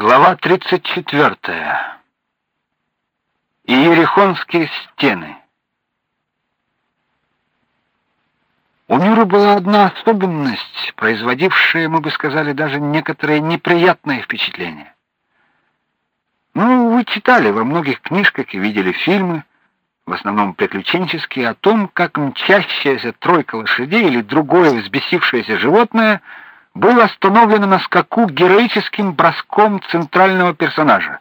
Глава 34. Иерихонские стены. У Нюры была одна особенность, производившая, мы бы сказали, даже некоторые неприятные впечатления. Ну, вы читали во многих книжках и видели фильмы, в основном приключенческие, о том, как мчащаяся тройка лошадей или другое взбесившееся животное — был остановлен на скаку героическим броском центрального персонажа.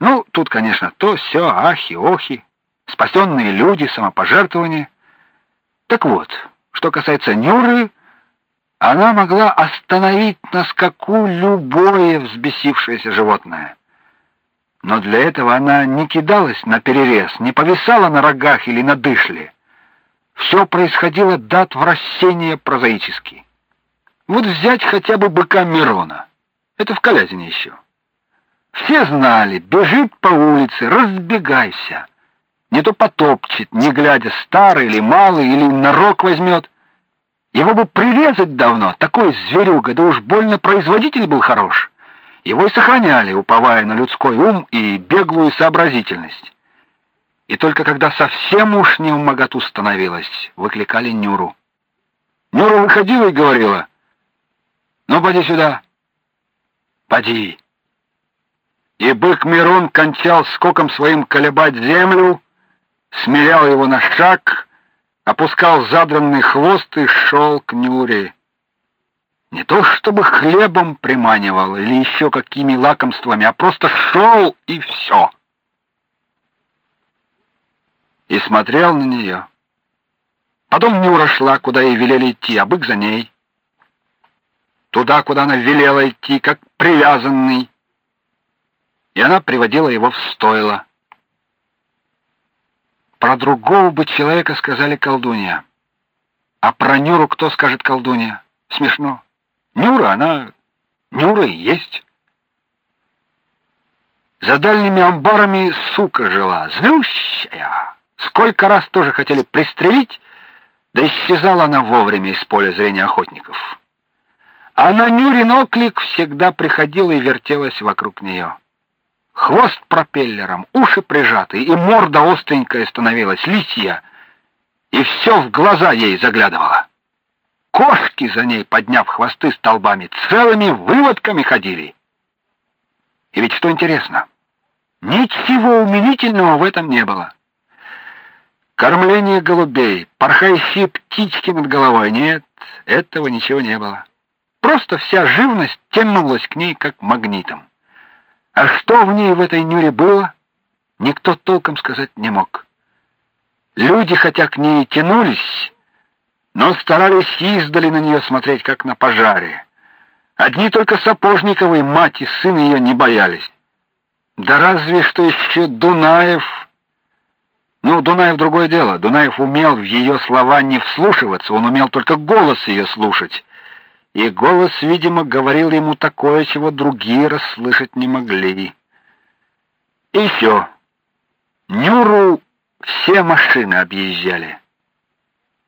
Ну, тут, конечно, то все ахи-охи, спасенные люди, самопожертвование. Так вот, что касается Нюры, она могла остановить на скаку любое взбесившееся животное. Но для этого она не кидалась на перерез, не повисала на рогах или на дышле. Все происходило дат в рассения прозаически. Вот взять хотя бы быка Мирона. Это в Калязине еще. Все знали, бежит по улице, разбегайся. Не то потопчет, не глядя, старый или малый, или на рог возьмет. Его бы прирезать давно, такой зверюга, да уж больно производитель был хорош. Его и сохраняли, уповая на людской ум и беглую сообразительность. И только когда совсем уж не в моготу становилось, выкликали Нюру. Нюра выходила и говорила: ну, поди сюда. Поди. И бык Мирон кончал скоком своим колебать землю, смирял его на шаг, опускал задранный хвост и шел к Нюре. Не то чтобы хлебом приманивал или еще какими лакомствами, а просто шел и все. И смотрел на нее. Потом Нюра шла, куда ей велели идти, а бык за ней туда, куда она велела идти, как привязанный. И она приводила его в стойло. Про другого бы человека сказали колдунья. А про Нюру кто скажет колдунья? Смешно. Нюра, она Нюра и есть. За дальними амбарами сука жила, злющая. Сколько раз тоже хотели пристрелить, да исчезала она вовремя из поля зрения охотников а на Нюрин оклик всегда приходила и вертелась вокруг нее. Хвост пропеллером, уши прижаты, и морда остренькая становилась, лисья, и все в глаза ей заглядывало. Кошки за ней, подняв хвосты столбами, целыми выводками ходили. И ведь что интересно, ничего умилительного в этом не было. Кормление голубей, порхающие птички над головой, нет, этого ничего не было. Просто вся живность тянулась к ней как магнитом. А что в ней в этой нюре было, никто толком сказать не мог. Люди хотя к ней тянулись, но старались издали на нее смотреть как на пожаре. Одни только Сапожниковы мать и сын ее не боялись. Да разве что еще Дунаев. Ну, Дунаев другое дело. Дунаев умел в ее слова не вслушиваться, он умел только голос ее слушать и голос, видимо, говорил ему такое, чего другие расслышать не могли. И еще. Нюру все машины объезжали.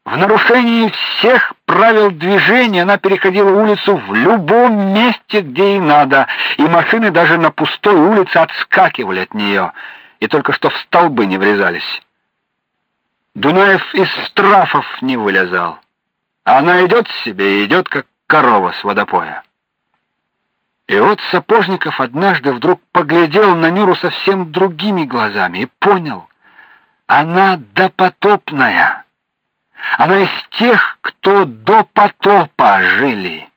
В нарушении всех правил движения она переходила улицу в любом месте, где ей надо, и машины даже на пустой улице отскакивали от нее, и только что в столбы не врезались. Дунаев из страфов не вылезал. Она идет себе идет, как корова с водопоя. И вот Сапожников однажды вдруг поглядел на Нюру совсем другими глазами и понял, она допотопная. Она из тех, кто до потопа жили.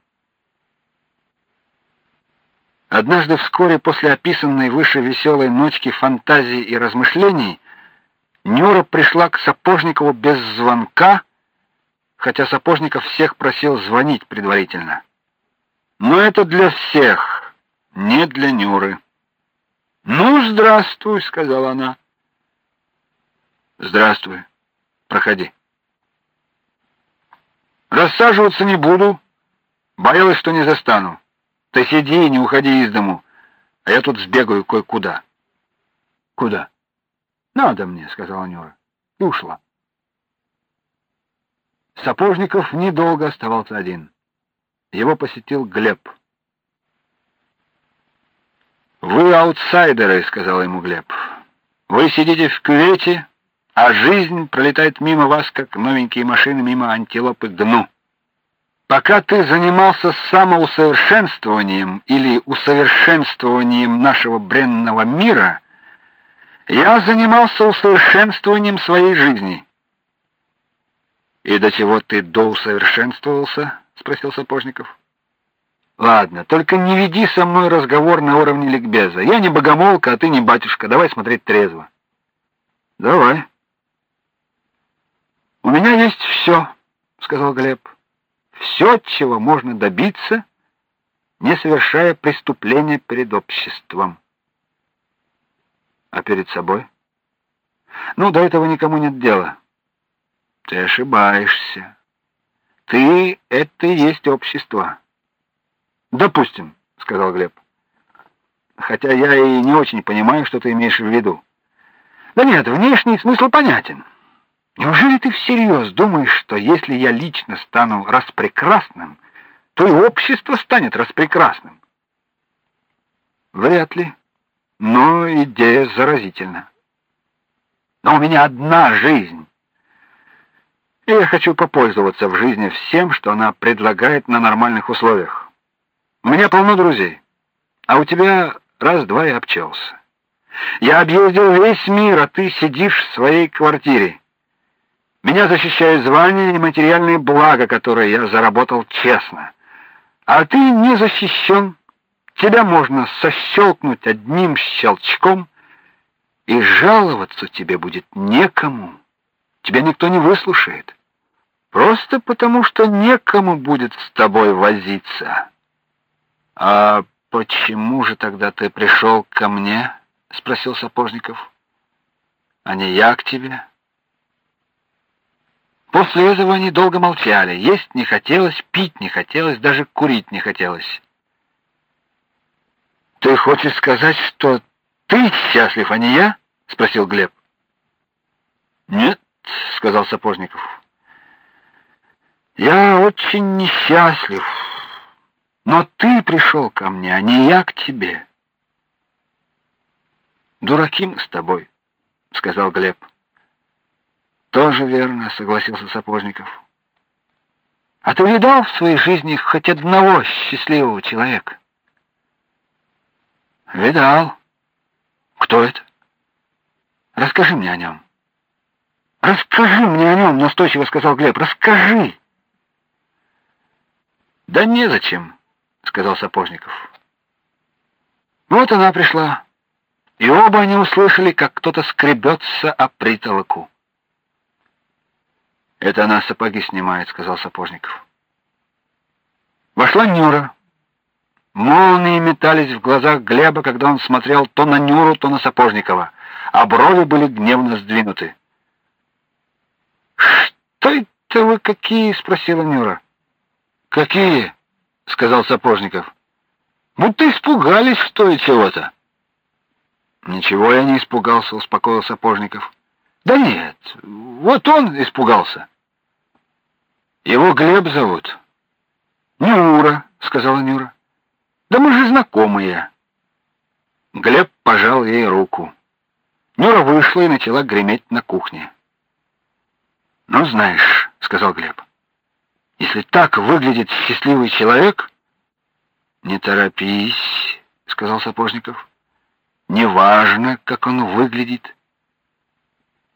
Однажды вскоре после описанной выше веселой ночки фантазий и размышлений Нюра пришла к Сапожникову без звонка хотя Сапожников всех просил звонить предварительно. Но это для всех, не для Нюры. "Ну, здравствуй", сказала она. "Здравствуй. Проходи". Рассаживаться не буду, боялась, что не застану. Ты сиди не уходи из дому, а я тут сбегаю кое-куда. Куда? Надо мне, сказала Нюра. И ушла. Сапожников недолго оставался один. Его посетил Глеб. Вы аутсайдеры, сказал ему Глеб. Вы сидите в кювете, а жизнь пролетает мимо вас, как новенькие машины мимо антилопы дну. Пока ты занимался самоусовершенствованием или усовершенствованием нашего бренного мира, я занимался усовершенствованием своей жизни. И до чего ты доусовершенствовался? спросил Сапожников. Ладно, только не веди со мной разговор на уровне ликбеза. Я не богомолка, а ты не батюшка. Давай смотреть трезво. Давай. У меня есть все, сказал Глеб все, чего можно добиться, не совершая преступления перед обществом. А перед собой? Ну, до этого никому нет дела. Ты ошибаешься. Ты — это и есть общество. Допустим, — сказал Глеб. Хотя я и не очень понимаю, что ты имеешь в виду. Да нет, внешний смысл понятен. Неужели ты всерьез думаешь, что если я лично стану распрекрасным, то и общество станет распрекрасным? Вряд ли. Но идея заразительна. Но у меня одна жизнь. И я хочу попользоваться в жизни всем, что она предлагает на нормальных условиях. У меня полно друзей, а у тебя раз-два и обчелся. Я объездил весь мир, а ты сидишь в своей квартире. Меня защищают звания и материальные блага, которые я заработал честно. А ты не защищен. Тебя можно сощелкнуть одним щелчком, и жаловаться тебе будет некому. Тебя никто не выслушает. Просто потому, что некому будет с тобой возиться. А почему же тогда ты пришел ко мне? спросил Сапожников. А не я к тебе. После этого они долго молчали. Есть не хотелось, пить не хотелось, даже курить не хотелось. Ты хочешь сказать, что ты счастлив, а не я? спросил Глеб. Нет, сказал Сапожников. Я очень несчастлив. Но ты пришел ко мне, а не я к тебе. Дураки мы с тобой, сказал Глеб. Тоже верно, согласился Сапожников. А ты видал в своей жизни хоть одного счастливого человека? Видал. Кто это? Расскажи мне о нем. Расскажи мне о нем, настойчиво сказал Глеб. Расскажи. Да не зачем, сказал Сапожников. Вот она пришла. И оба они услышали, как кто-то скребется о притолоку. Это она сапоги снимает, сказал Сапожников. Вошла Нюра. Молнии метались в глазах Глеба, когда он смотрел то на Нюру, то на Сапожникова, а брови были гневно сдвинуты. «Что это вы какие?» — спросила Нюра. «Какие?» — сказал Сапожников. «Будто испугались, что и чего-то». «Ничего я не испугался», — успокоил Сапожников. «Да нет, вот он испугался». Его Глеб зовут. Нюра, сказала Нюра. Да мы же знакомые. Глеб пожал ей руку. Нюра вышла и начала греметь на кухне. "Ну, знаешь", сказал Глеб. "Если так выглядит счастливый человек, не торопись", сказал Сапожников. "Неважно, как он выглядит".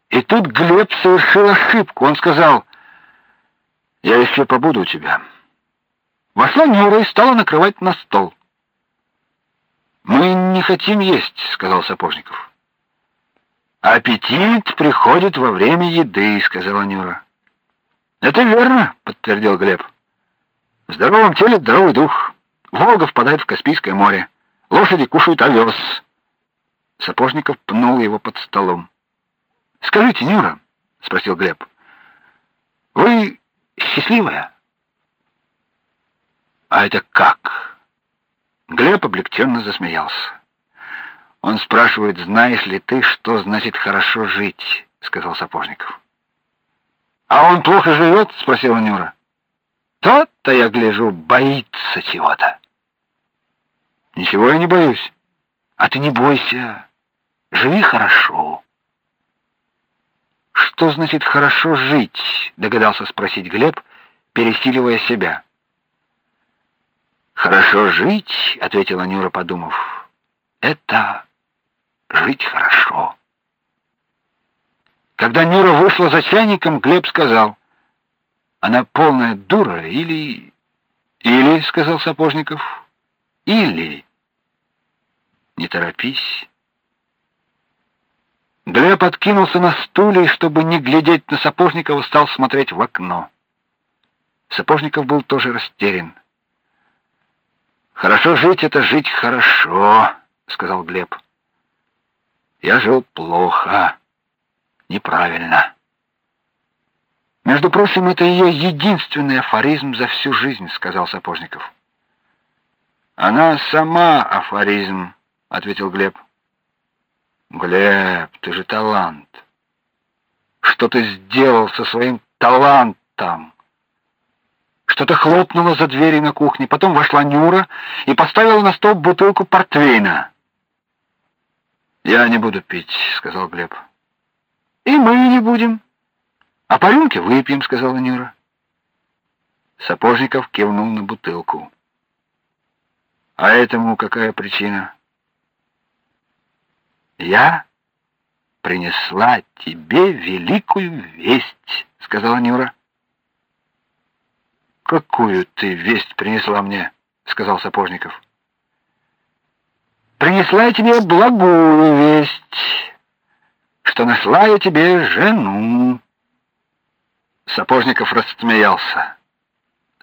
И тут Глеб совершил ошибку. Он сказал: я еще побуду у тебя. Вошла Нюра и стала накрывать на стол. Мы не хотим есть, сказал Сапожников. Аппетит приходит во время еды, сказала Нюра. Это верно, подтвердил Глеб. В здоровом теле здоровый дух. Волга впадает в Каспийское море. Лошади кушают овес. Сапожников пнул его под столом. Скажите, Нюра, спросил Глеб. Вы счастливая. А это как? Глеб облегченно засмеялся. Он спрашивает, знаешь ли ты, что значит хорошо жить, сказал Сапожников. А он плохо живет?» — спросила Нюра. Тот-то я гляжу, боится чего-то. Ничего я не боюсь. А ты не бойся. Живи хорошо. Что значит хорошо жить? догадался спросить Глеб, пересиливая себя. Хорошо жить, ответила Нюра, подумав. Это жить хорошо. Когда Нюра вышла за чайником, Глеб сказал: "Она полная дура или или", сказал Сапожников. "Или не торопись". Глеб откинулся на стуле и, чтобы не глядеть на Сапожникова, стал смотреть в окно. Сапожников был тоже растерян. Хорошо жить это жить хорошо, сказал Глеб. Я жил плохо, неправильно. Между прочим, это ее единственный афоризм за всю жизнь, сказал Сапожников. Она сама афоризм, ответил Глеб. Глеб, ты же талант. Что ты сделал со своим талантом? Что-то хлопнуло за дверью на кухне, потом вошла Нюра и поставила на стол бутылку портвейна. "Я не буду пить", сказал Глеб. "И мы не будем. А по рюмке выпьем", сказала Нюра. Сапожников кивнул на бутылку. "А этому какая причина?" "Я принесла тебе великую весть", сказала Нюра. Какую ты весть принесла мне? сказал Сапожников. Принесла я тебе благую весть, что нашла я тебе жену. Сапожников рассмеялся.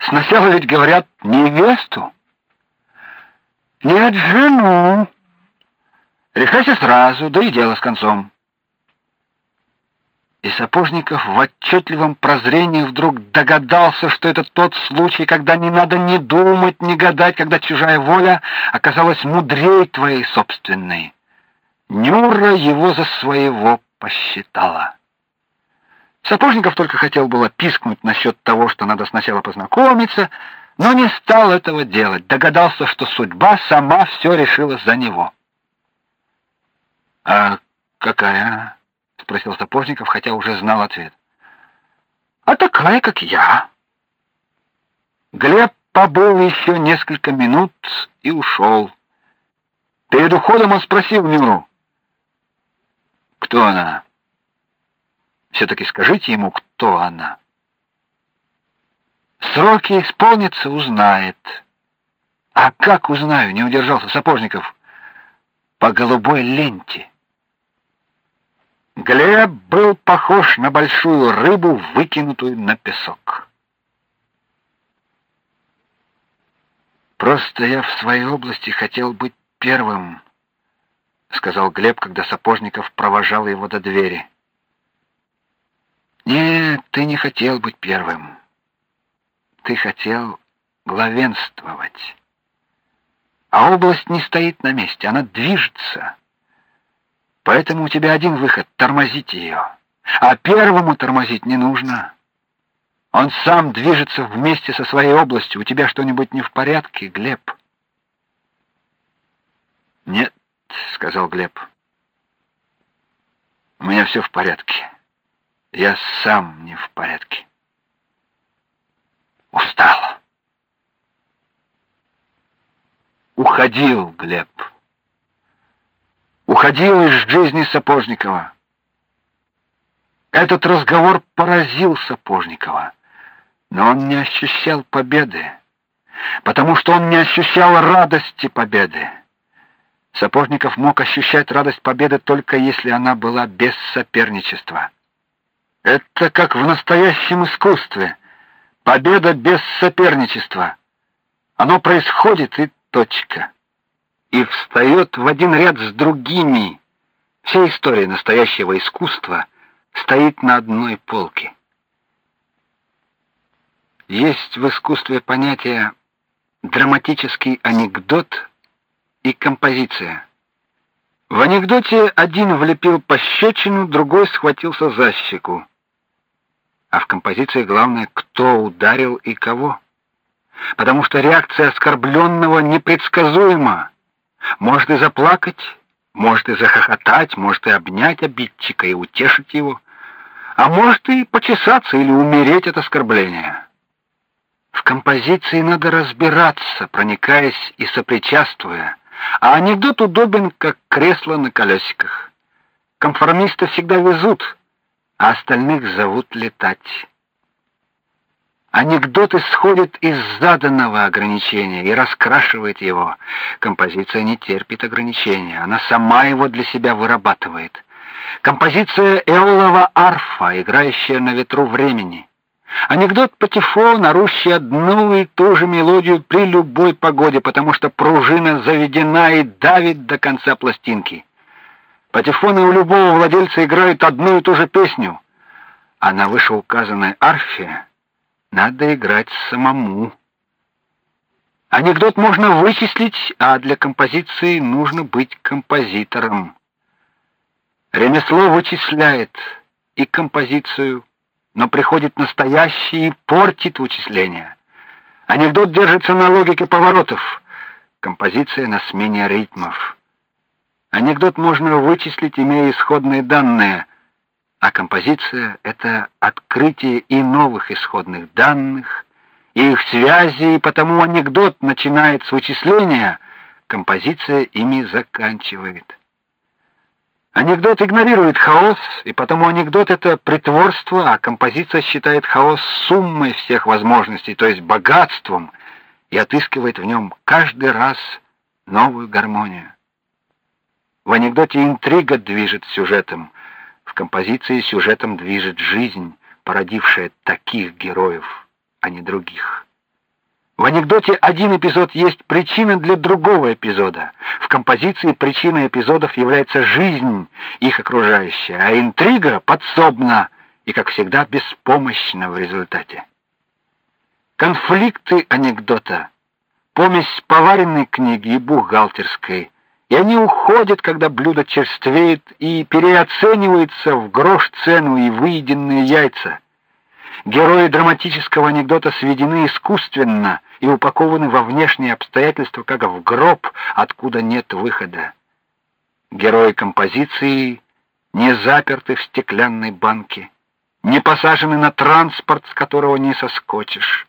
Сначала ведь говорят невесту. Нет, жену. Решайся сразу, да и дело с концом. И Сапожников в отчетливом прозрении вдруг догадался, что это тот случай, когда не надо ни думать, ни гадать, когда чужая воля оказалась мудрее твоей собственной. Нюра его за своего посчитала. Сапожников только хотел было пискнуть насчет того, что надо сначала познакомиться, но не стал этого делать. Догадался, что судьба сама все решила за него. А какая спросил Сапожников, хотя уже знал ответ. А такая, как я. Глеб побыл еще несколько минут и ушел. Перед уходом он спросил Нюру: "Кто она?" все таки скажите ему, кто она. Сроки исполнятся, узнает. А как узнаю, не удержался Сапожников. По голубой ленте. Глеб был похож на большую рыбу, выкинутую на песок. Просто я в своей области хотел быть первым, сказал Глеб, когда Сапожников провожал его до двери. Нет, ты не хотел быть первым. Ты хотел главенствовать. А область не стоит на месте, она движется. Поэтому у тебя один выход тормозить ее. А первому тормозить не нужно. Он сам движется вместе со своей областью. У тебя что-нибудь не в порядке, Глеб? Нет, сказал Глеб. У меня все в порядке. Я сам не в порядке. Устал. Уходил Глеб уходил из жизни Сапожникова. Этот разговор поразил Сапожникова, но он не ощущал победы, потому что он не ощущал радости победы. Сапожников мог ощущать радость победы только если она была без соперничества. Это как в настоящем искусстве. Победа без соперничества. Оно происходит и точка и встает в один ряд с другими. Вся история настоящего искусства стоит на одной полке. Есть в искусстве понятие драматический анекдот и композиция. В анекдоте один влепил пощечину, другой схватился за щеку. А в композиции главное, кто ударил и кого. Потому что реакция оскорбленного непредсказуема. Может и заплакать, может и захохотать, может и обнять обидчика и утешить его, а может и почесаться или умереть от оскорбления. В композиции надо разбираться, проникаясь и сопричастствуя, а анекдот удобен, как кресло на колесиках. Конформисты всегда везут, а остальных зовут летать. Анекдот исходит из заданного ограничения и раскрашивает его. Композиция не терпит ограничения, она сама его для себя вырабатывает. Композиция Эолова арфа, играющая на ветру времени. Анекдот Патефон, орущий одну и ту же мелодию при любой погоде, потому что пружина заведена и давит до конца пластинки. Патефоны у любого владельца играют одну и ту же песню, а на вышеуказанной арфе надо играть самому. Анекдот можно вычислить, а для композиции нужно быть композитором. Ремесло вычисляет и композицию, но приходит настоящий и портит вычисления. Анекдот держится на логике поворотов, композиция на смене ритмов. Анекдот можно вычислить, имея исходные данные, а композиция это открытие и новых исходных данных, и их связи, и потому анекдот начинает с вычисления, композиция ими заканчивает. Анекдот игнорирует хаос, и потому анекдот это притворство, а композиция считает хаос суммой всех возможностей, то есть богатством, и отыскивает в нем каждый раз новую гармонию. В анекдоте интрига движет сюжетом, в композиции сюжетом движет жизнь, породившая таких героев, а не других. В анекдоте один эпизод есть причина для другого эпизода. В композиции причиной эпизодов является жизнь их окружающая, а интрига подсобна и, как всегда, беспомощна в результате. Конфликты анекдота помесь поваренной книги и бухгалтерской, и они уходят, когда блюдо черствеет и переоценивается в грош цену и выеденные яйца. Герои драматического анекдота сведены искусственно и упакованы во внешние обстоятельства, как в гроб, откуда нет выхода. Герои композиции не заперты в стеклянной банке, не посажены на транспорт, с которого не соскочишь.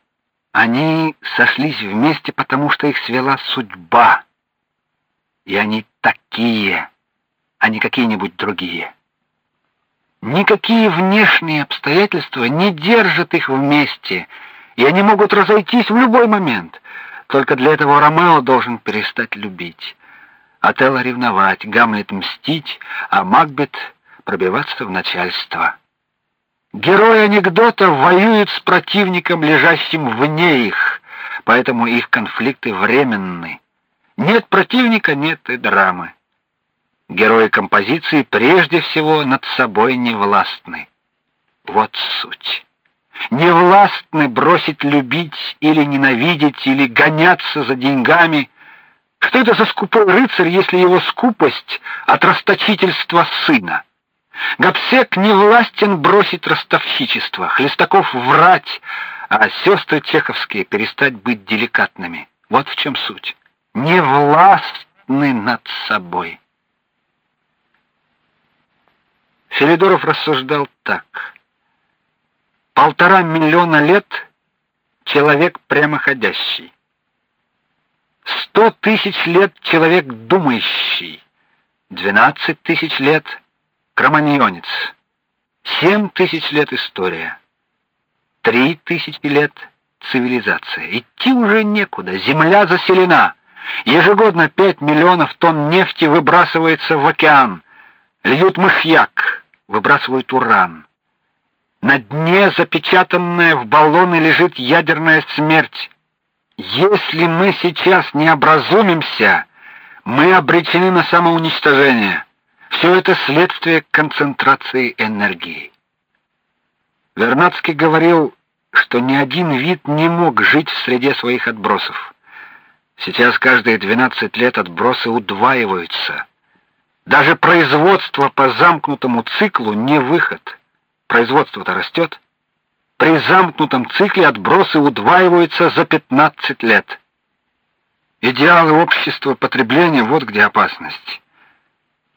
Они сошлись вместе, потому что их свела судьба. И они такие, а не какие-нибудь другие. Никакие внешние обстоятельства не держат их вместе, и они могут разойтись в любой момент. Только для этого Ромео должен перестать любить, Отелло ревновать, Гамлет мстить, а Макбет пробиваться в начальство. Герои анекдота воюют с противником, лежащим вне их, поэтому их конфликты временны. Нет противника, нет и драмы. Герои композиции прежде всего над собой не властны. Вот суть. Не властны бросить любить или ненавидеть или гоняться за деньгами. Что это за скупой рыцарь, если его скупость от расточительства сына? Гапсек не властен бросить ростовщичество, Хлестаков врать, а сестры чеховские перестать быть деликатными. Вот в чем суть. Не властны над собой. Филидоров рассуждал так: полтора миллиона лет человек прямоходящий, сто тысяч лет человек думающий, двенадцать тысяч лет кроманьонец, семь тысяч лет история, три тысячи лет цивилизация. Идти уже некуда, земля заселена. Ежегодно пять миллионов тонн нефти выбрасывается в океан. Льют мышьяк, выбрасывают уран. На дне, запечатанная в баллоны, лежит ядерная смерть. Если мы сейчас не образумимся, мы обречены на самоуничтожение. Все это следствие концентрации энергии. Вернадский говорил, что ни один вид не мог жить в среде своих отбросов. Сейчас каждые 12 лет отбросы удваиваются. Даже производство по замкнутому циклу не выход. Производство-то растет. При замкнутом цикле отбросы удваиваются за 15 лет. Идеалы общества потребления вот где опасность.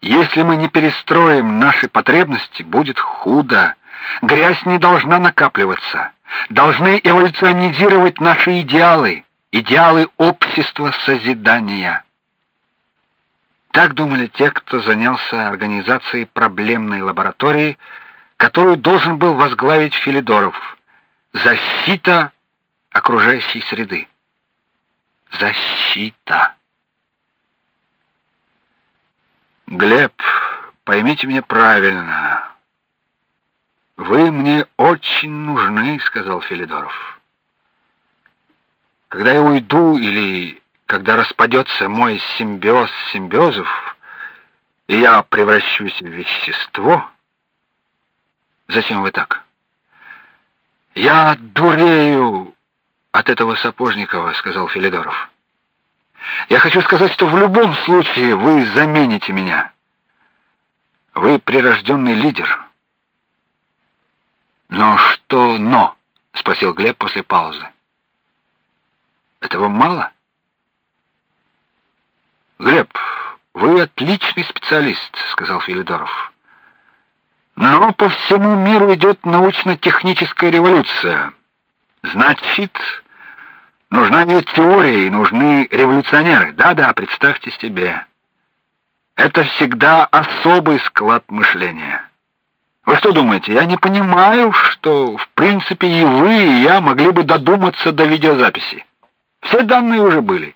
Если мы не перестроим наши потребности, будет худо. Грязь не должна накапливаться. Должны эволюционизировать наши идеалы, идеалы общества созидания. Так думали те, кто занялся организацией проблемной лаборатории, которую должен был возглавить Филидоров. Защита окружающей среды. Защита. Глеб, поймите меня правильно. Вы мне очень нужны, сказал Филидоров. Когда я уйду или когда распадется мой симбиоз симбиозов, и я превращусь в вещество, зачем вы так? Я дурею от этого Сапожникова, сказал Филидоров. Я хочу сказать, что в любом случае вы замените меня. Вы прирожденный лидер. Но что но? спросил Глеб после паузы. Этого мало? Глеб, вы отличный специалист, сказал Филидоров. Но по всему миру идет научно-техническая революция. Значит, нужна не теория, и нужны революционеры. Да-да, представьте себе. Это всегда особый склад мышления. Вы что думаете, я не понимаю, что в принципе и вы, и я могли бы додуматься до видеозаписи? Все данные уже были.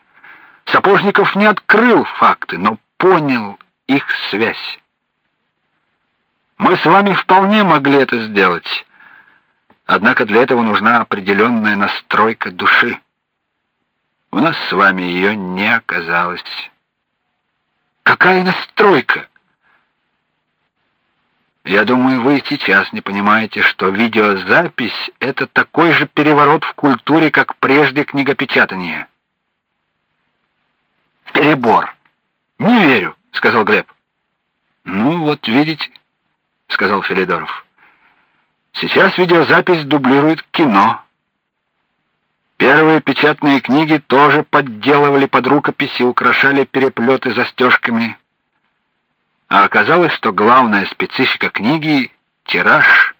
Сапожников не открыл факты, но понял их связь. Мы с вами вполне могли это сделать. Однако для этого нужна определенная настройка души. У нас с вами ее не оказалось. Какая настройка? Я думаю, вы сейчас не понимаете, что видеозапись это такой же переворот в культуре, как прежде книгопечатание. Перебор. Не верю, сказал Глеб. Ну вот видите, сказал Филидоров. Сейчас видеозапись дублирует кино. Первые печатные книги тоже подделывали под рукописи, украшали переплеты застежками. А оказалось, что главная специфика книги тираж.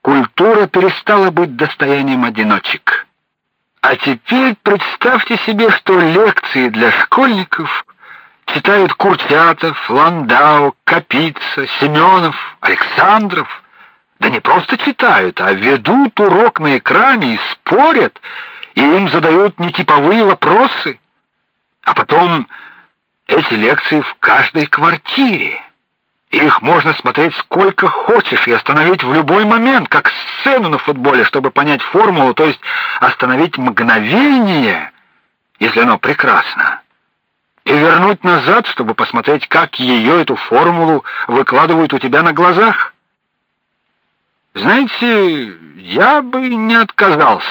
Культура перестала быть достоянием одиночек. А теперь представьте себе, что лекции для школьников читают Курчатов, Ландау, Капица, Семенов, Александров. Да не просто читают, а ведут урок на экране и спорят, и им задают нетиповые вопросы. А потом эти лекции в каждой квартире. Их можно смотреть сколько хочешь и остановить в любой момент, как сцену на футболе, чтобы понять формулу, то есть остановить мгновение, если оно прекрасно, и вернуть назад, чтобы посмотреть, как ее эту формулу выкладывают у тебя на глазах. Знаете, я бы не отказался.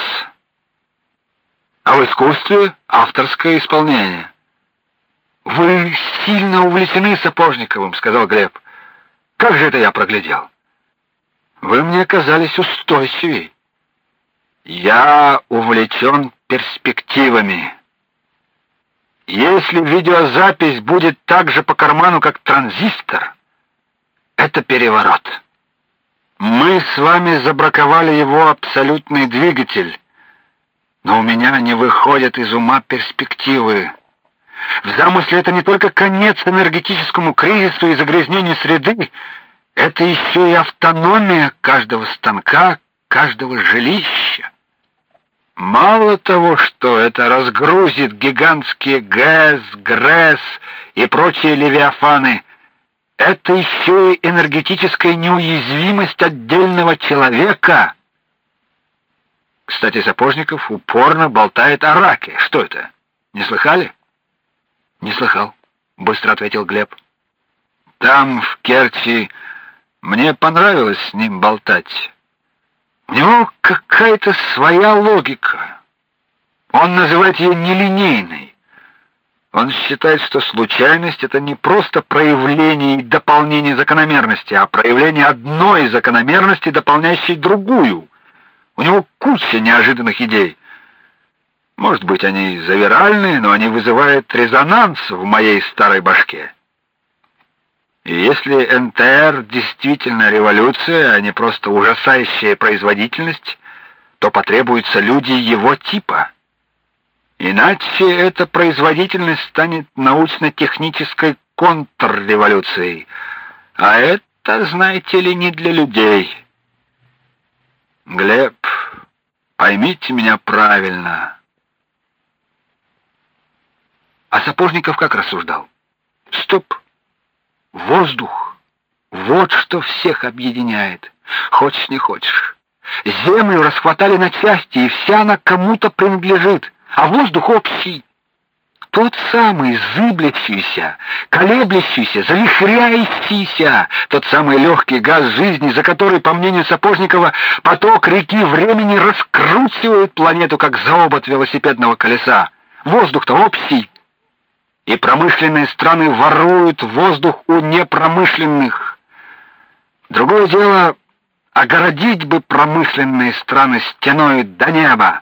А в искусстве авторское исполнение. Вы сильно увлечены Сапожниковым, сказал Глеб. Как же это я проглядел? Вы мне казались устойчивей. Я увлечен перспективами. Если видеозапись будет так же по карману, как транзистор, это переворот. Мы с вами забраковали его абсолютный двигатель, но у меня не выходят из ума перспективы. В замысле это не только конец энергетическому кризису и загрязнению среды, это еще и автономия каждого станка, каждого жилища. Мало того, что это разгрузит гигантские ГЭС, ГРЭС и прочие левиафаны, это еще и энергетическая неуязвимость отдельного человека. Кстати, Сапожников упорно болтает о раке. Что это? Не слыхали? Не слыхал, быстро ответил Глеб. Там в Керчи мне понравилось с ним болтать. У него какая-то своя логика. Он называет ее нелинейной. Он считает, что случайность это не просто проявление и дополнение закономерности, а проявление одной закономерности, дополняющей другую. У него куча неожиданных идей. Может быть, они завиральные, но они вызывают резонанс в моей старой башке. И если НТР действительно революция, а не просто ужасающая производительность, то потребуются люди его типа. Иначе эта производительность станет научно-технической контрреволюцией. А это, знаете ли, не для людей. Глеб, поймите меня правильно. А Сапожников как рассуждал? Стоп. Воздух. Вот что всех объединяет. Хочешь не хочешь. Землю расхватали на части, и вся она кому-то принадлежит, а воздух общий. Тот самый зыблящийся, колеблющийся, завихряющийся, тот самый легкий газ жизни, за который, по мнению Сапожникова, поток реки времени раскручивает планету, как заобод велосипедного колеса. Воздух-то общий, и промышленные страны воруют воздух у непромышленных. Другое дело, огородить бы промышленные страны стеной до неба.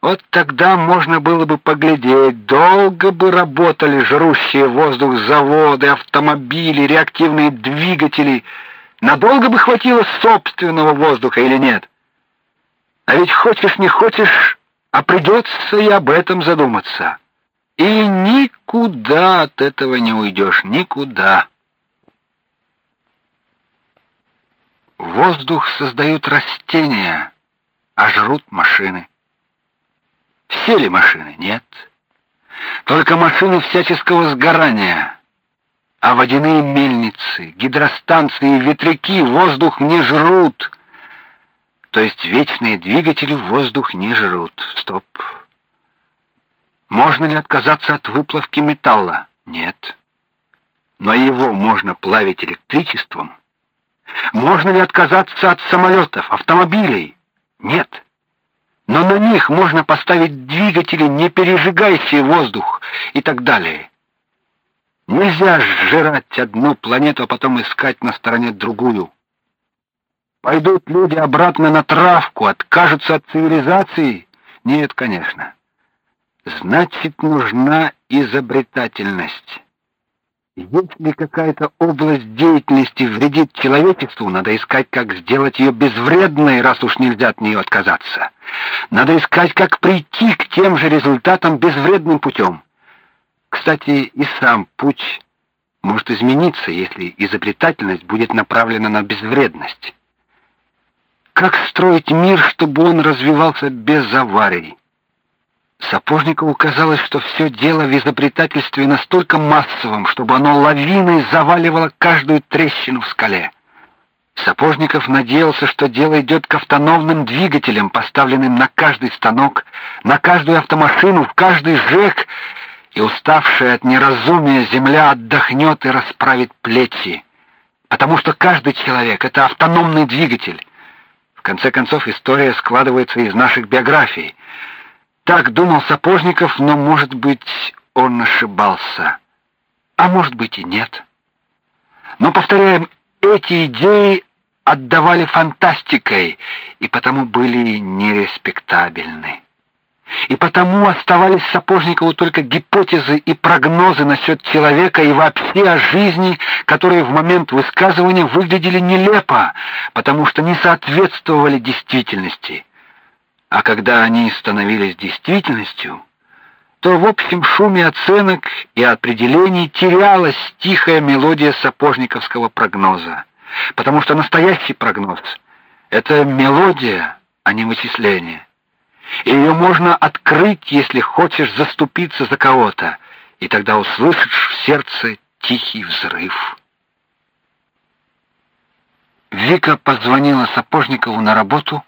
Вот тогда можно было бы поглядеть, долго бы работали жрущие воздух заводы, автомобили, реактивные двигатели. Надолго бы хватило собственного воздуха или нет? А ведь хочешь не хочешь, а придется и об этом задуматься. И никуда от этого не уйдешь, никуда. Воздух создают растения, а жрут машины. Все ли машины? Нет. Только машины всяческого сгорания. А водяные мельницы, гидростанции ветряки воздух не жрут. То есть вечные двигатели воздух не жрут. Стоп. Можно ли отказаться от выплавки металла? Нет. Но его можно плавить электричеством. Можно ли отказаться от самолетов, автомобилей? Нет. Но на них можно поставить двигатели, не пережигающие воздух и так далее. Нельзя сжирать одну планету, а потом искать на стороне другую. Пойдут люди обратно на травку, откажутся от цивилизации? Нет, конечно. Значит, нужна изобретательность. Если какая-то область деятельности вредит человечеству, надо искать, как сделать ее безвредной, раз уж нельзя от нее отказаться. Надо искать, как прийти к тем же результатам безвредным путем. Кстати, и сам путь может измениться, если изобретательность будет направлена на безвредность. Как строить мир, чтобы он развивался без аварий? Сапожникову казалось, что все дело в изобретательстве настолько массовом, чтобы оно лавиной заваливало каждую трещину в скале. Сапожников надеялся, что дело идет к автономным двигателям, поставленным на каждый станок, на каждую автомашину, в каждый ЖЭК, и уставшая от неразумия земля отдохнет и расправит плечи, потому что каждый человек это автономный двигатель. В конце концов история складывается из наших биографий. Так думал Сапожников, но, может быть, он ошибался. А может быть и нет. Но повторяем, эти идеи отдавали фантастикой и потому были нереспектабельны. И потому оставались Сапожникову только гипотезы и прогнозы насчет человека и вообще о жизни, которые в момент высказывания выглядели нелепо, потому что не соответствовали действительности. А когда они становились действительностью, то в общем шуме оценок и определений терялась тихая мелодия сапожниковского прогноза, потому что настоящий прогноз это мелодия, а не вычисление. И ее можно открыть, если хочешь заступиться за кого-то, и тогда услышишь в сердце тихий взрыв. Вика позвонила Сапожникову на работу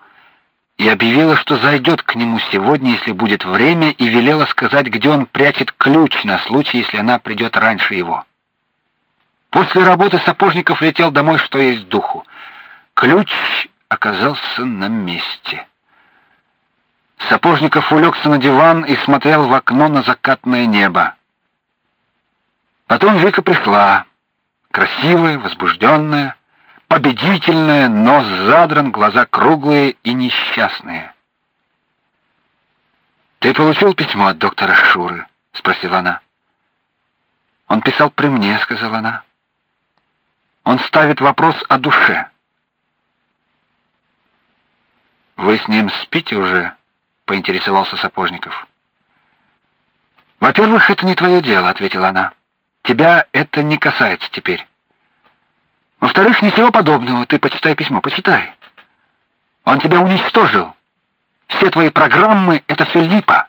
и объявила, что зайдет к нему сегодня, если будет время, и велела сказать, где он прячет ключ на случай, если она придет раньше его. После работы Сапожников летел домой, что есть духу. Ключ оказался на месте. Сапожников улегся на диван и смотрел в окно на закатное небо. Потом Вика пришла, красивая, возбужденная, победительная, нос задран, глаза круглые и несчастные. Ты получил письмо от доктора Шуры? спросила она. Он писал при мне, сказала она. Он ставит вопрос о душе. Вы с ним спите уже? поинтересовался Сапожников. Во-первых, это не твое дело, ответила она. Тебя это не касается теперь. Во-вторых, ничего подобного. Ты почитай письмо, почитай. Он тебя уничтожил. Все твои программы это все липа.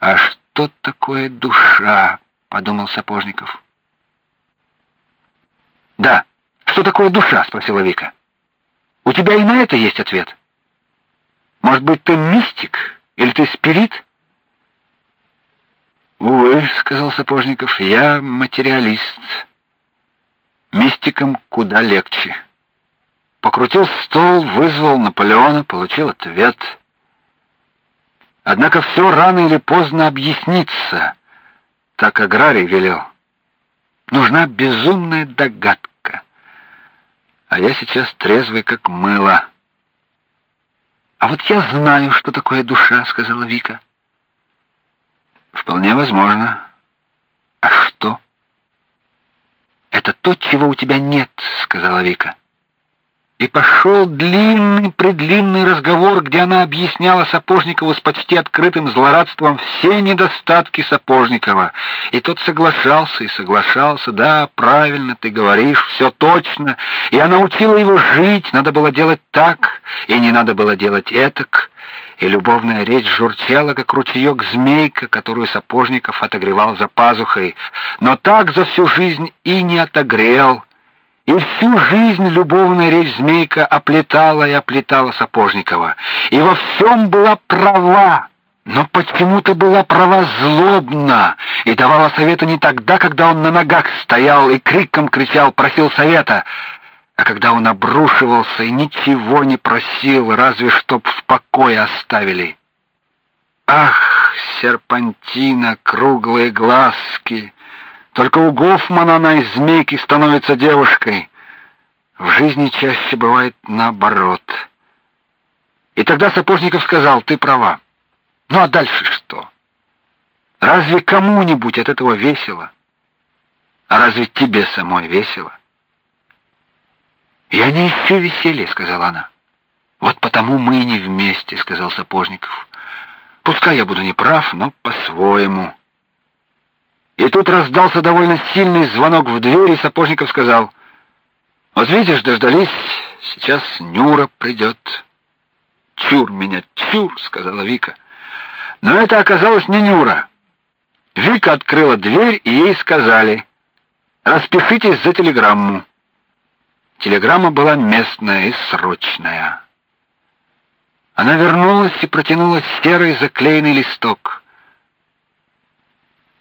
А что такое душа? подумал Сапожников. Да, что такое душа, спросила Вика. У тебя и на это есть ответ. Может быть, ты мистик или ты спирит? Увы, сказал Сапожников, я материалист. Мистикам куда легче. Покрутил стол, вызвал Наполеона, получил ответ. Однако все рано или поздно объяснится. Так аграрий велел. Нужна безумная догадка. А я сейчас трезвый как мыло. А вот я знаю, что такое душа, сказала Вика. Вполне возможно. А что? Это то, чего у тебя нет, сказала Вика. И пошел длинный, предлинный разговор, где она объясняла Сапожникову с почти открытым злорадством все недостатки Сапожникова. И тот соглашался и соглашался. Да, правильно ты говоришь, все точно. И она учила его жить, надо было делать так, и не надо было делать этак. И любовная речь журчала, как ручеек змейка, которую Сапожников отогревал за пазухой, но так за всю жизнь и не отогрел. И всю жизнь любовная речь Змейка оплетала и оплетала Сапожникова, и во всем была права. Но почему-то была права злобна и давала совета не тогда, когда он на ногах стоял и криком кричал, просил совета, а когда он обрушивался и ничего не просил, разве чтоб в покое оставили. Ах, серпантина, круглые глазки, только у Гофмана она из змейки становится девушкой. В жизни чаще бывает наоборот. И тогда Сапожников сказал: "Ты права. Ну а дальше что? Разве кому-нибудь от этого весело? А разве тебе самой весело?" "Я не ищу веселья", сказала она. "Вот потому мы и не вместе", сказал Сапожников. "Пускай я буду неправ, но по-своему". И тут раздался довольно сильный звонок в дверь, и Сапожников сказал: "Вот видишь, дождались, сейчас Нюра придет». "Чур меня, чур", сказала Вика. Но это оказалось не Нюра. Вика открыла дверь, и ей сказали: "Распишитесь за телеграмму". Телеграмма была местная и срочная. Она вернулась и протянула серый заклеенный листок.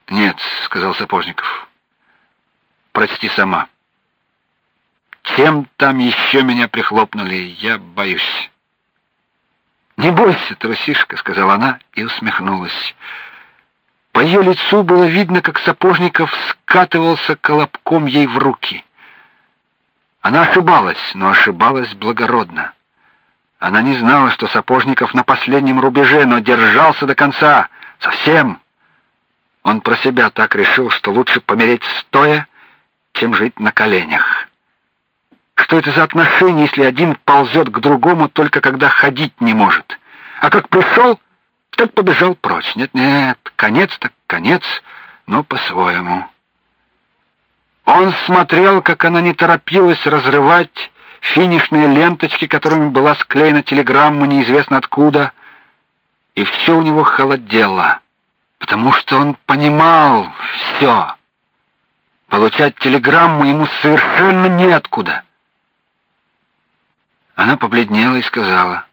Нет, сказал Сапожников. Прочти сама. Чем там еще меня прихлопнули, я боюсь. Не бойся, трусишка, сказала она и усмехнулась. По ее лицу было видно, как Сапожников скатывался колобком ей в руки. Она ошибалась, но ошибалась благородно. Она не знала, что Сапожников на последнем рубеже, но держался до конца, совсем. Он про себя так решил, что лучше помереть стоя, чем жить на коленях. Что это за отношения, если один ползет к другому только когда ходить не может? А как пришел, так побежал прочь. Нет, нет, конец так конец, но по-своему. Он смотрел, как она не торопилась разрывать финишные ленточки, которыми была склеена телеграмма неизвестно откуда, и все у него холодело потому что он понимал все. Получать телеграмму ему совершенно неоткуда. Она побледнела и сказала: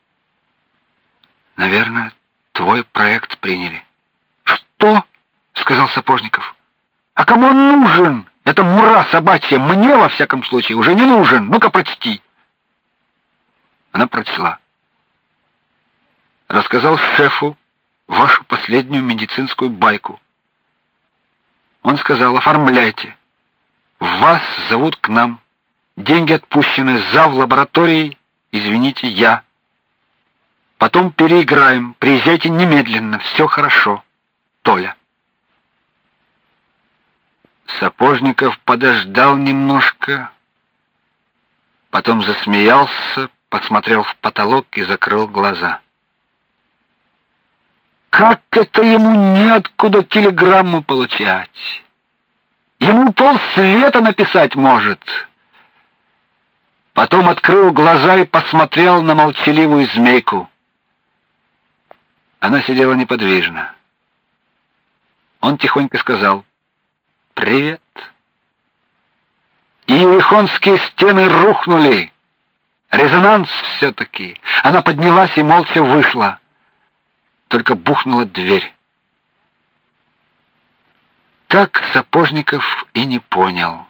"Наверное, твой проект приняли". "Что?" сказал Сапожников. "А кому он нужен? Это мура собачья, мне во всяком случае уже не нужен. Ну-ка прочти". Она прочла. Рассказал шефу вашу последнюю медицинскую байку. Он сказал: "Оформляйте. Вас зовут к нам. Деньги отпущены за в лаборатории. Извините, я". Потом переиграем. Приезжайте немедленно, все хорошо. Толя. Сапожников подождал немножко, потом засмеялся, посмотрел в потолок и закрыл глаза. Как это ему неоткуда телеграмму получать? Ему полсвета написать может. Потом открыл глаза и посмотрел на молчаливую змейку. Она сидела неподвижно. Он тихонько сказал: "Привет". И Ихонские стены рухнули. Резонанс все таки Она поднялась и молча вышла. Только бухнула дверь. Так Сапожников и не понял.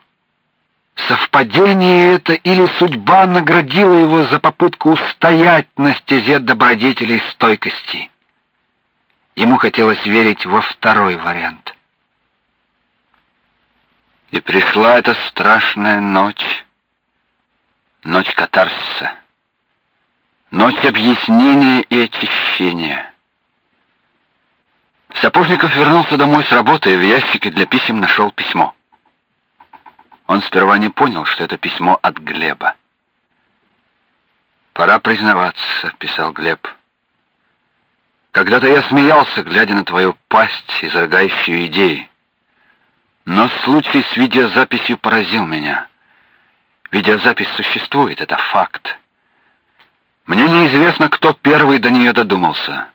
Совпадение это или судьба наградила его за попытку устоять на стезе добродетелей стойкости. Ему хотелось верить во второй вариант. И пришла эта страшная ночь, ночь катарсиса, ночь объяснения и очищения. Сапожников вернулся домой с работы и в ящике для писем нашел письмо. Он сперва не понял, что это письмо от Глеба. Пора признаваться, писал Глеб. Когда-то я смеялся, глядя на твою пасть, изрыгающую идеи. Но случай с видеозаписью поразил меня. Видеозапись существует, это факт. Мне неизвестно, кто первый до нее додумался.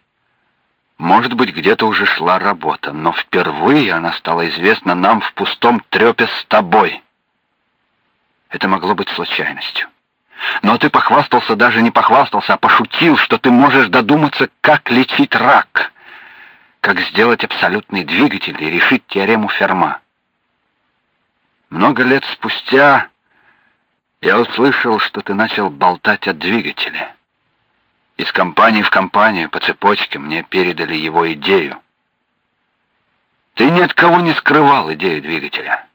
Может быть, где-то уже шла работа, но впервые она стала известна нам в пустом трепе с тобой. Это могло быть случайностью. Но ты похвастался, даже не похвастался, а пошутил, что ты можешь додуматься, как лечить рак, как сделать абсолютный двигатель и решить теорему Ферма. Много лет спустя я услышал, что ты начал болтать о двигателе. Из компании в компанию по цепочке мне передали его идею. Ты ни от кого не скрывал идею двигателя.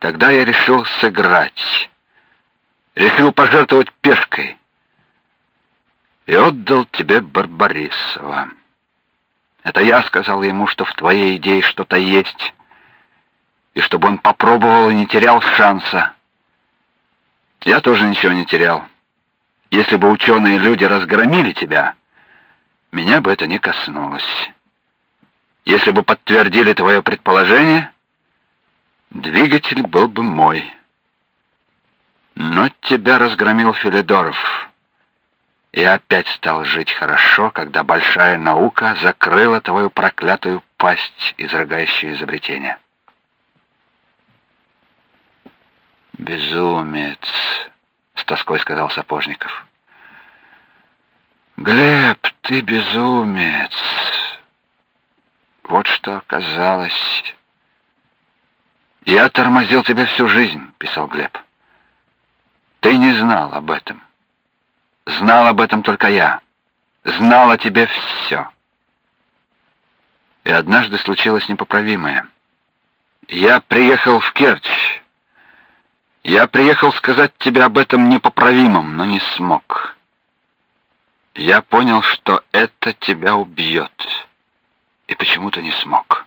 Тогда я решил сыграть решил пожертвовать пешкой и отдал тебе Барбарисова. Это я сказал ему, что в твоей идее что-то есть, и чтобы он попробовал и не терял шанса. Я тоже ничего не терял. Если бы ученые люди разгромили тебя, меня бы это не коснулось. Если бы подтвердили твое предположение, двигатель был бы мой. Но тебя разгромил Филидоров. И опять стал жить хорошо, когда большая наука закрыла твою проклятую пасть, изрыгающую изобретение. Безумец, с тоской сказал Сапожников. Глеб, ты безумец. Вот что оказалось. Я тормозил тебя всю жизнь, писал Глеб. Ты не знал об этом. Знал об этом только я. Знал о тебе все. И однажды случилось непоправимое. Я приехал в Керчь. Я приехал сказать тебе об этом непоправимом, но не смог. Я понял, что это тебя убьет. И почему-то не смог.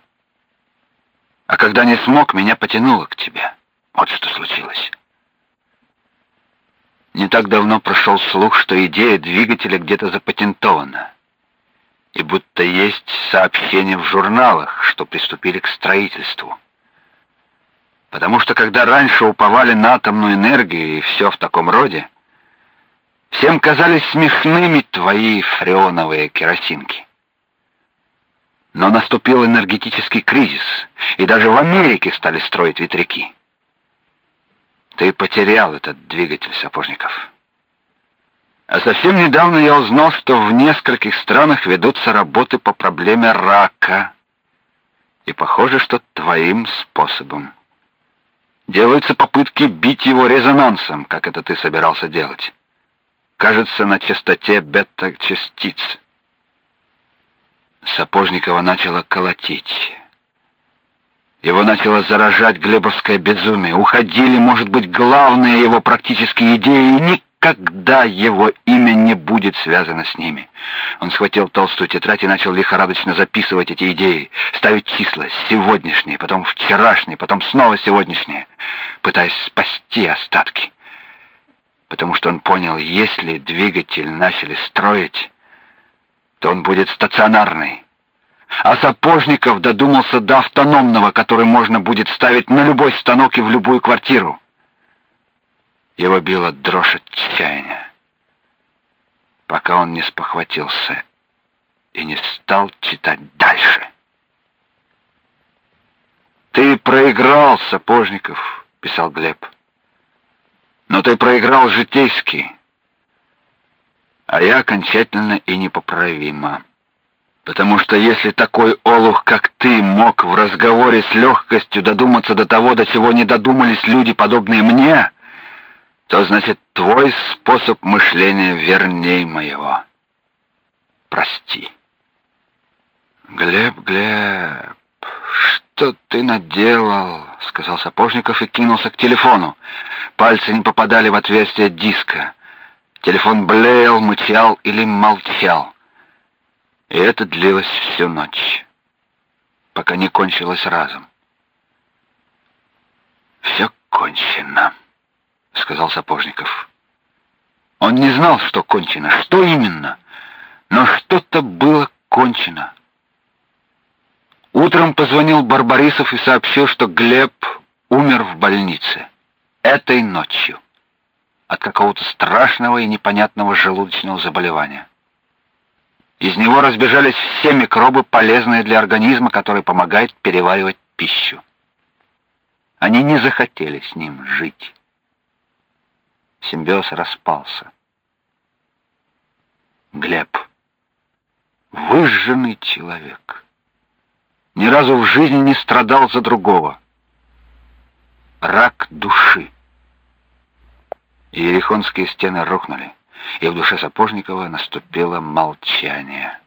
А когда не смог, меня потянуло к тебе. Вот что случилось. Не так давно прошел слух, что идея двигателя где-то запатентована. И будто есть сообщения в журналах, что приступили к строительству. Потому что когда раньше уповали на атомную энергию и все в таком роде, всем казались смешными твои фреоновые керосинки. Но наступил энергетический кризис, и даже в Америке стали строить ветряки. Ты потерял этот двигатель сапожников. А совсем недавно я узнал, что в нескольких странах ведутся работы по проблеме рака. И похоже, что твоим способом. Делаются попытки бить его резонансом, как это ты собирался делать. Кажется, на частоте бета-частиц. Сапожникова начала колотить. Его начало заражать глебовское безумие. Уходили, может быть, главные его практические идеи, и никогда его имя не будет связано с ними. Он схватил толстую тетрадь и начал лихорадочно записывать эти идеи, ставить числа, сегодняшние, потом вчерашние, потом снова сегодняшние, пытаясь спасти остатки. Потому что он понял, если двигатель начали строить, то он будет стационарный. А Сапожников додумался до автономного, который можно будет ставить на любой станок и в любую квартиру. Его била дрожь отчаяния, пока он не спохватился и не стал читать дальше. «Ты проиграл, Сапожников», — писал Глеб. «Но ты проиграл житейски, а я окончательно и непоправимо. Потому что если такой олух, как ты, мог в разговоре с легкостью додуматься до того, до чего не додумались люди, подобные мне, то значит твой способ мышления вернее моего. Прости. Глеб, Глеб, что ты наделал? сказал Сапожников и кинулся к телефону. Пальцы не попадали в отверстие диска. Телефон блеял, мычал или молчал. И это длилось всю ночь, пока не кончилось разом. Все кончено сказал Сапожников. Он не знал, что кончено, что именно, но что-то было кончено. Утром позвонил Барбарисов и сообщил, что Глеб умер в больнице этой ночью от какого-то страшного и непонятного желудочного заболевания. Из него разбежались все микробы, полезные для организма, который помогает переваривать пищу. Они не захотели с ним жить симбиоз распался. Глеб, выжженный человек, ни разу в жизни не страдал за другого. Рак души. Иерихонские стены рухнули, и в душе Сапожникова наступило молчание.